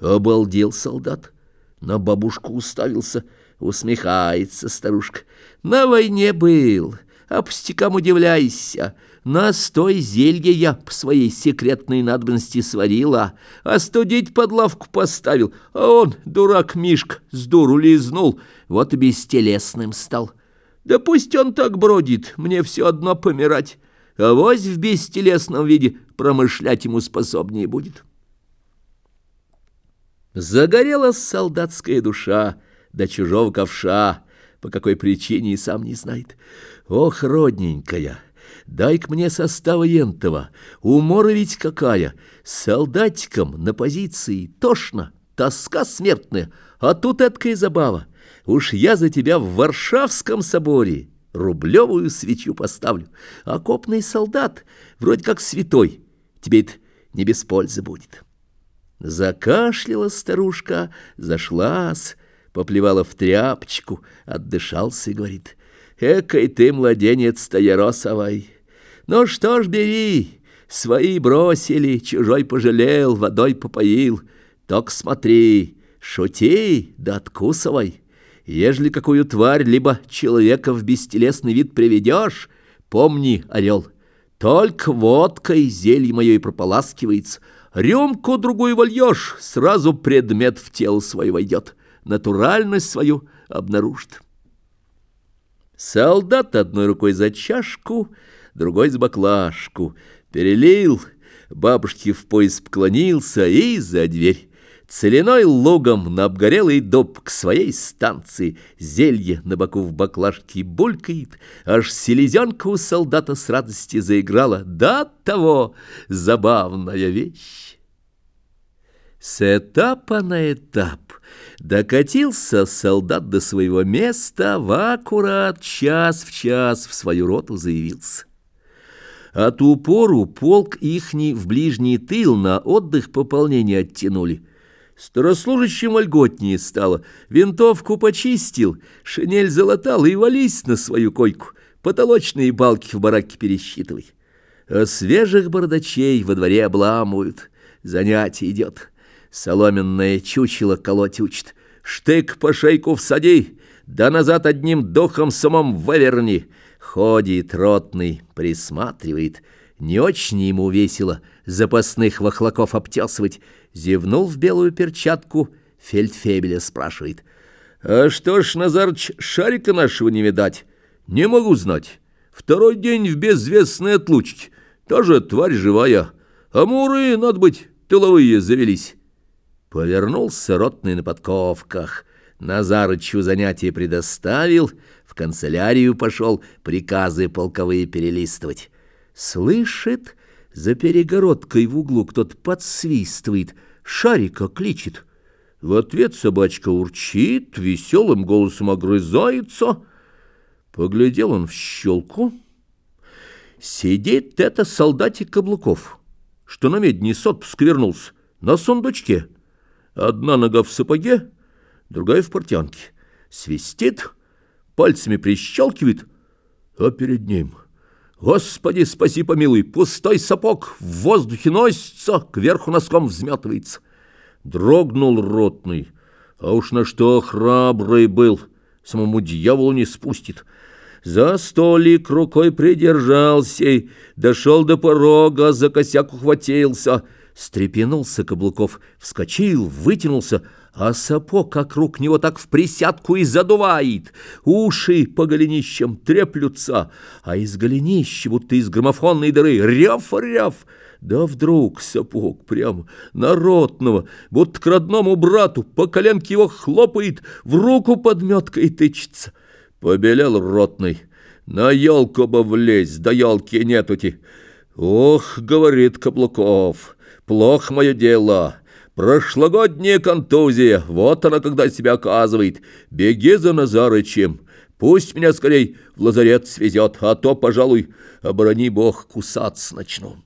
Обалдел солдат, на бабушку уставился, усмехается старушка. На войне был, а пустякам удивляйся. Настой зелья я по своей секретной надобности сварила, остудить под лавку поставил, а он, дурак Мишка, с дуру лизнул, вот и бестелесным стал. Да пусть он так бродит, мне все одно помирать, а вось в бестелесном виде промышлять ему способнее будет. Загорелась солдатская душа до чужого ковша, по какой причине и сам не знает. Ох, родненькая, дай-ка мне состава ентова, умора ведь какая, солдатикам на позиции тошно, тоска смертная, а тут эткая забава. Уж я за тебя в Варшавском соборе рублевую свечу поставлю. Окопный солдат, вроде как святой, тебе это не без пользы будет». Закашляла старушка, зашлась, поплевала в тряпочку, отдышался и говорит, «Экой ты, младенец-то! Ну что ж, бери, свои бросили, чужой пожалел, водой попоил, только смотри, шути да откусывай. Ежели какую тварь, либо человека в бестелесный вид приведешь, помни, орел, только водкой зелье мое и прополаскивается, Рюмку другую вольешь, сразу предмет в тело свое войдет, натуральность свою обнаружит. Солдат одной рукой за чашку, другой за баклажку. Перелил, бабушке в пояс поклонился и за дверь. Целиной лугом на обгорелый дуб к своей станции Зелье на боку в баклажке булькает, Аж селезенка у солдата с радости заиграла. Да того забавная вещь! С этапа на этап докатился солдат до своего места, В аккурат час в час в свою роту заявился. От упору полк ихний в ближний тыл на отдых пополнения оттянули — Старослужащим вольготнее стало, винтовку почистил, шинель залатал и вались на свою койку, потолочные балки в бараке пересчитывай. А свежих бардачей во дворе обламывают, занятие идет. Соломенное чучело колоть учит, штык по шейку всади, да назад одним духом самом выверни. Ходит ротный, присматривает, не очень ему весело запасных вахлаков обтесывать, Зевнул в белую перчатку, фельдфебеля спрашивает. «А что ж, Назарыч, шарика нашего не видать? Не могу знать. Второй день в безвестной отлучке. Тоже тварь живая. А муры, надо быть, тыловые завелись». Повернулся ротный на подковках. Назарычу занятие предоставил, в канцелярию пошел приказы полковые перелистывать. Слышит, за перегородкой в углу кто-то подсвистывает — Шарика кличет. В ответ собачка урчит, веселым голосом огрызается. Поглядел он в щелку. Сидит это солдатик каблуков, что на медне с отпуск вернулся, на сундучке. Одна нога в сапоге, другая в портянке. Свистит, пальцами прищелкивает, а перед ним... Господи, спаси помилуй, пустой сапог в воздухе носится, кверху носком взметывается. Дрогнул ротный, а уж на что храбрый был, самому дьяволу не спустит. За столик рукой придержался, дошел до порога, за косяк ухватился, стрепенулся Каблуков, вскочил, вытянулся, а сапог вокруг него так в присядку и задувает. Уши по голенищам треплются, а из голенища, будто из граммофонной дыры, рев-рев. Да вдруг сапог прямо народного, будто к родному брату, по коленке его хлопает, в руку подметкой тычется. Побелел ротный, на елку бы влезть, да елки нетути. Ох, говорит Каблуков, плохо мое дело, Прошлогодняя контузия, вот она когда себя оказывает. Беги за Назарычем, пусть меня скорей в лазарет свезет, а то, пожалуй, оборони бог, кусаться начну».